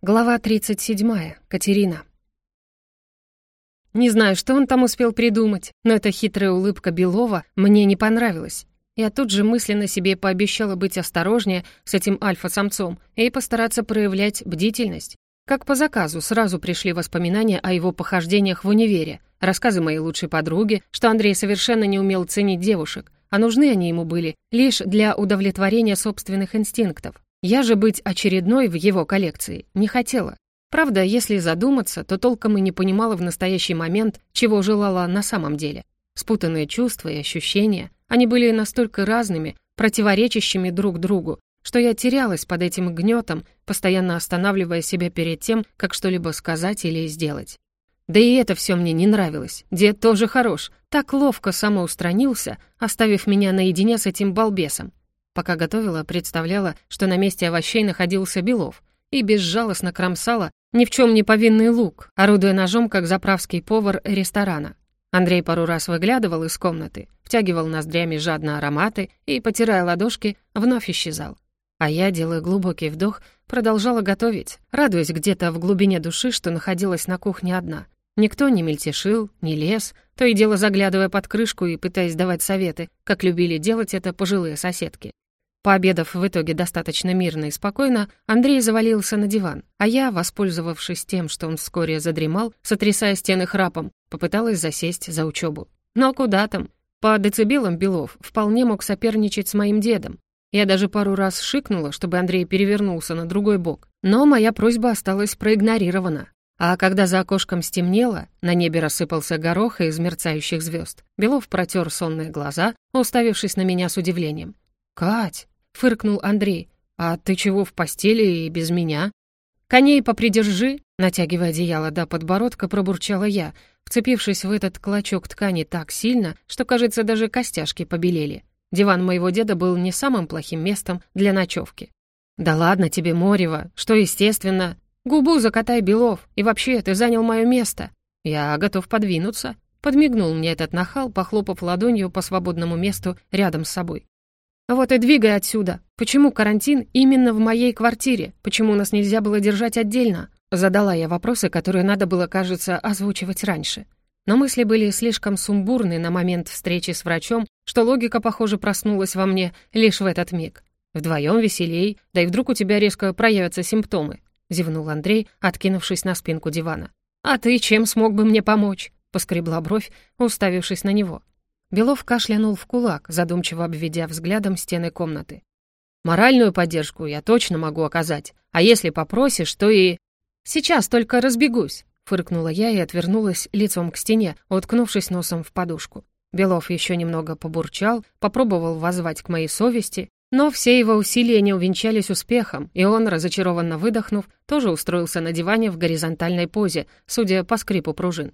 Глава 37. Катерина. Не знаю, что он там успел придумать, но эта хитрая улыбка Белова мне не понравилась. Я тут же мысленно себе пообещала быть осторожнее с этим альфа-самцом и постараться проявлять бдительность. Как по заказу сразу пришли воспоминания о его похождениях в универе, рассказы моей лучшей подруги, что Андрей совершенно не умел ценить девушек, а нужны они ему были лишь для удовлетворения собственных инстинктов. Я же быть очередной в его коллекции не хотела. Правда, если задуматься, то толком и не понимала в настоящий момент, чего желала на самом деле. Спутанные чувства и ощущения, они были настолько разными, противоречащими друг другу, что я терялась под этим гнетом, постоянно останавливая себя перед тем, как что-либо сказать или сделать. Да и это все мне не нравилось. Дед тоже хорош, так ловко самоустранился, оставив меня наедине с этим балбесом. Пока готовила, представляла, что на месте овощей находился Белов и безжалостно кромсала ни в чем не повинный лук, орудуя ножом, как заправский повар ресторана. Андрей пару раз выглядывал из комнаты, втягивал ноздрями жадно ароматы и, потирая ладошки, вновь исчезал. А я, делая глубокий вдох, продолжала готовить, радуясь где-то в глубине души, что находилась на кухне одна. Никто не мельтешил, не лез, то и дело заглядывая под крышку и пытаясь давать советы, как любили делать это пожилые соседки. Пообедав в итоге достаточно мирно и спокойно, Андрей завалился на диван, а я, воспользовавшись тем, что он вскоре задремал, сотрясая стены храпом, попыталась засесть за учебу. Но куда там? По децибелам Белов вполне мог соперничать с моим дедом. Я даже пару раз шикнула, чтобы Андрей перевернулся на другой бок, но моя просьба осталась проигнорирована. А когда за окошком стемнело, на небе рассыпался горох из мерцающих звезд, Белов протер сонные глаза, уставившись на меня с удивлением. «Кать!» — фыркнул Андрей. «А ты чего в постели и без меня?» «Коней попридержи!» — натягивая одеяло до подбородка, пробурчала я, вцепившись в этот клочок ткани так сильно, что, кажется, даже костяшки побелели. Диван моего деда был не самым плохим местом для ночевки. «Да ладно тебе, Морева, что естественно. Губу закатай, Белов, и вообще ты занял мое место. Я готов подвинуться», — подмигнул мне этот нахал, похлопав ладонью по свободному месту рядом с собой. «Вот и двигай отсюда. Почему карантин именно в моей квартире? Почему нас нельзя было держать отдельно?» Задала я вопросы, которые надо было, кажется, озвучивать раньше. Но мысли были слишком сумбурны на момент встречи с врачом, что логика, похоже, проснулась во мне лишь в этот миг. «Вдвоем веселей, да и вдруг у тебя резко проявятся симптомы», — зевнул Андрей, откинувшись на спинку дивана. «А ты чем смог бы мне помочь?» — поскребла бровь, уставившись на него. Белов кашлянул в кулак, задумчиво обведя взглядом стены комнаты. «Моральную поддержку я точно могу оказать, а если попросишь, то и...» «Сейчас только разбегусь», — фыркнула я и отвернулась лицом к стене, уткнувшись носом в подушку. Белов еще немного побурчал, попробовал воззвать к моей совести, но все его усилия не увенчались успехом, и он, разочарованно выдохнув, тоже устроился на диване в горизонтальной позе, судя по скрипу пружин.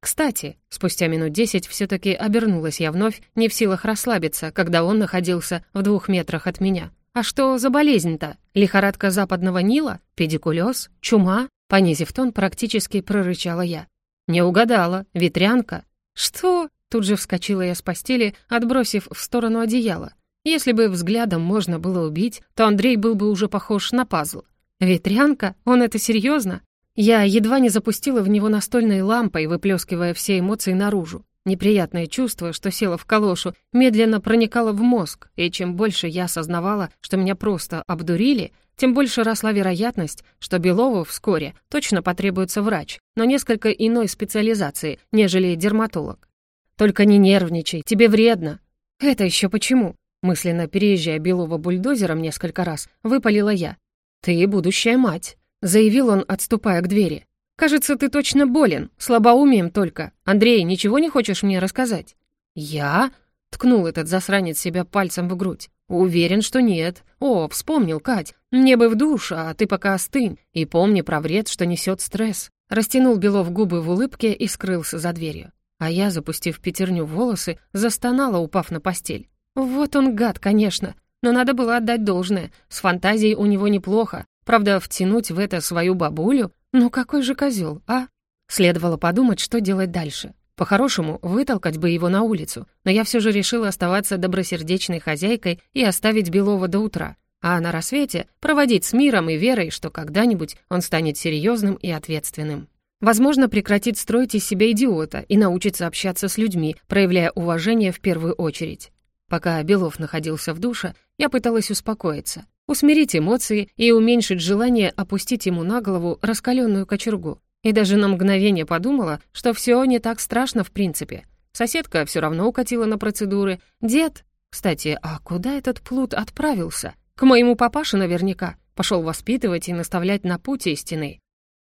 Кстати, спустя минут десять все-таки обернулась я вновь, не в силах расслабиться, когда он находился в двух метрах от меня. А что за болезнь-то? Лихорадка западного Нила? Педикулез? Чума? Понизив тон, практически прорычала я. Не угадала. Ветрянка. Что? Тут же вскочила я с постели, отбросив в сторону одеяла. Если бы взглядом можно было убить, то Андрей был бы уже похож на пазл. Ветрянка? Он это серьезно? Я едва не запустила в него настольной лампой, выплескивая все эмоции наружу. Неприятное чувство, что село в калошу, медленно проникало в мозг, и чем больше я осознавала, что меня просто обдурили, тем больше росла вероятность, что Белову вскоре точно потребуется врач, но несколько иной специализации, нежели дерматолог. «Только не нервничай, тебе вредно». «Это еще почему?» Мысленно переезжая Белова бульдозером несколько раз, выпалила я. «Ты будущая мать» заявил он, отступая к двери. «Кажется, ты точно болен, слабоумием только. Андрей, ничего не хочешь мне рассказать?» «Я?» — ткнул этот засранец себя пальцем в грудь. «Уверен, что нет. О, вспомнил, Кать. Мне бы в душ, а ты пока остынь. И помни про вред, что несет стресс». Растянул Белов губы в улыбке и скрылся за дверью. А я, запустив пятерню в волосы, застонала, упав на постель. Вот он гад, конечно. Но надо было отдать должное. С фантазией у него неплохо. Правда, втянуть в это свою бабулю? Ну какой же козел, а? Следовало подумать, что делать дальше. По-хорошему, вытолкать бы его на улицу, но я все же решила оставаться добросердечной хозяйкой и оставить Белова до утра. а на рассвете проводить с миром и верой, что когда-нибудь он станет серьезным и ответственным. Возможно, прекратит строить из себя идиота и научится общаться с людьми, проявляя уважение в первую очередь. Пока Белов находился в душе, я пыталась успокоиться, усмирить эмоции и уменьшить желание опустить ему на голову раскаленную кочергу. И даже на мгновение подумала, что все не так страшно в принципе. Соседка все равно укатила на процедуры. Дед... Кстати, а куда этот плут отправился? К моему папаше наверняка. Пошел воспитывать и наставлять на путь истинный.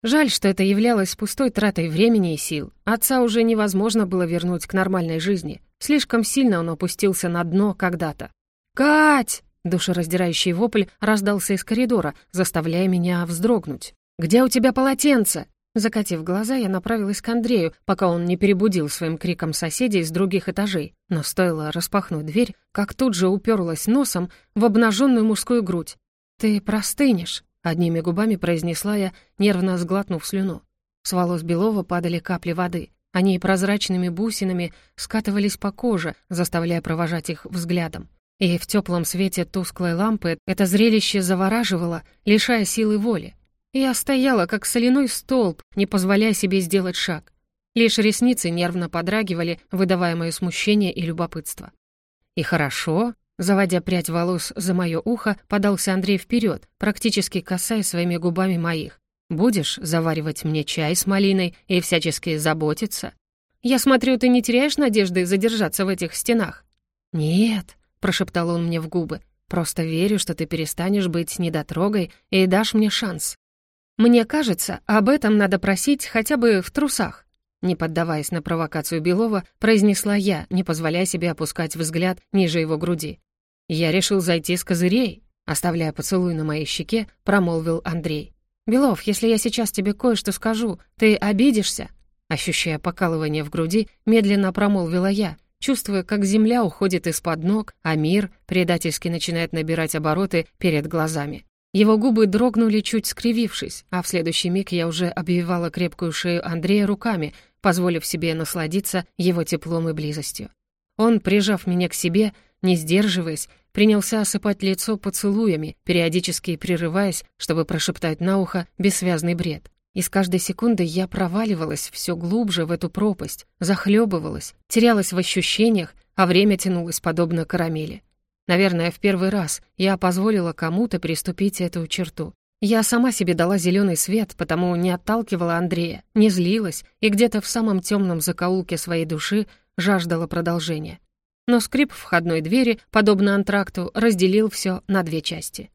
Жаль, что это являлось пустой тратой времени и сил. Отца уже невозможно было вернуть к нормальной жизни. Слишком сильно он опустился на дно когда-то. «Кать!» — душераздирающий вопль раздался из коридора, заставляя меня вздрогнуть. «Где у тебя полотенце?» Закатив глаза, я направилась к Андрею, пока он не перебудил своим криком соседей с других этажей. Но стоило распахнуть дверь, как тут же уперлась носом в обнаженную мужскую грудь. «Ты простынешь», Одними губами произнесла я, нервно сглотнув слюну. С волос Белова падали капли воды. Они прозрачными бусинами скатывались по коже, заставляя провожать их взглядом. И в теплом свете тусклой лампы это зрелище завораживало, лишая силы воли. Я стояла, как соляной столб, не позволяя себе сделать шаг. Лишь ресницы нервно подрагивали, выдавая мое смущение и любопытство. «И хорошо», Заводя прядь волос за мое ухо, подался Андрей вперед, практически касаясь своими губами моих. «Будешь заваривать мне чай с малиной и всячески заботиться? Я смотрю, ты не теряешь надежды задержаться в этих стенах?» «Нет», — прошептал он мне в губы, «просто верю, что ты перестанешь быть недотрогой и дашь мне шанс». «Мне кажется, об этом надо просить хотя бы в трусах». Не поддаваясь на провокацию Белова, произнесла я, не позволяя себе опускать взгляд ниже его груди. «Я решил зайти с козырей», — оставляя поцелуй на моей щеке, промолвил Андрей. «Белов, если я сейчас тебе кое-что скажу, ты обидишься?» Ощущая покалывание в груди, медленно промолвила я, чувствуя, как земля уходит из-под ног, а мир предательски начинает набирать обороты перед глазами. Его губы дрогнули, чуть скривившись, а в следующий миг я уже обвивала крепкую шею Андрея руками, позволив себе насладиться его теплом и близостью. Он, прижав меня к себе, не сдерживаясь, принялся осыпать лицо поцелуями, периодически прерываясь, чтобы прошептать на ухо бессвязный бред. И с каждой секунды я проваливалась все глубже в эту пропасть, захлебывалась, терялась в ощущениях, а время тянулось подобно карамели. Наверное, в первый раз я позволила кому-то переступить эту черту. Я сама себе дала зеленый свет, потому не отталкивала Андрея, не злилась и где-то в самом темном закоулке своей души жаждала продолжения но скрип входной двери, подобно антракту, разделил все на две части.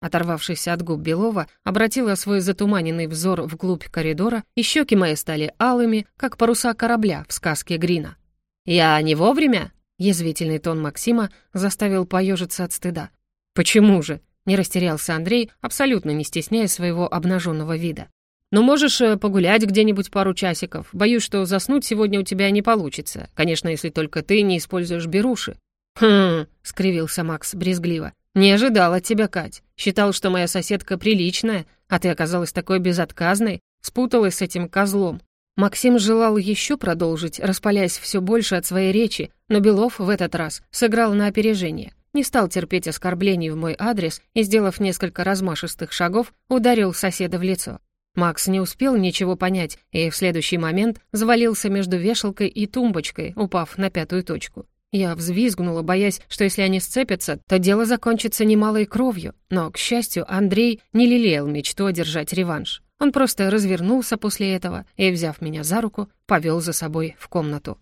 Оторвавшись от губ Белова, обратила свой затуманенный взор вглубь коридора, и щеки мои стали алыми, как паруса корабля в сказке Грина. «Я не вовремя?» — язвительный тон Максима заставил поежиться от стыда. «Почему же?» — не растерялся Андрей, абсолютно не стесняя своего обнаженного вида. «Ну, можешь э, погулять где-нибудь пару часиков. Боюсь, что заснуть сегодня у тебя не получится. Конечно, если только ты не используешь беруши». «Хм...» — скривился Макс брезгливо. «Не ожидал от тебя, Кать. Считал, что моя соседка приличная, а ты оказалась такой безотказной, спуталась с этим козлом». Максим желал еще продолжить, распаляясь все больше от своей речи, но Белов в этот раз сыграл на опережение. Не стал терпеть оскорблений в мой адрес и, сделав несколько размашистых шагов, ударил соседа в лицо. Макс не успел ничего понять и в следующий момент завалился между вешалкой и тумбочкой, упав на пятую точку. Я взвизгнула, боясь, что если они сцепятся, то дело закончится немалой кровью. Но, к счастью, Андрей не лелеял мечту одержать реванш. Он просто развернулся после этого и, взяв меня за руку, повел за собой в комнату.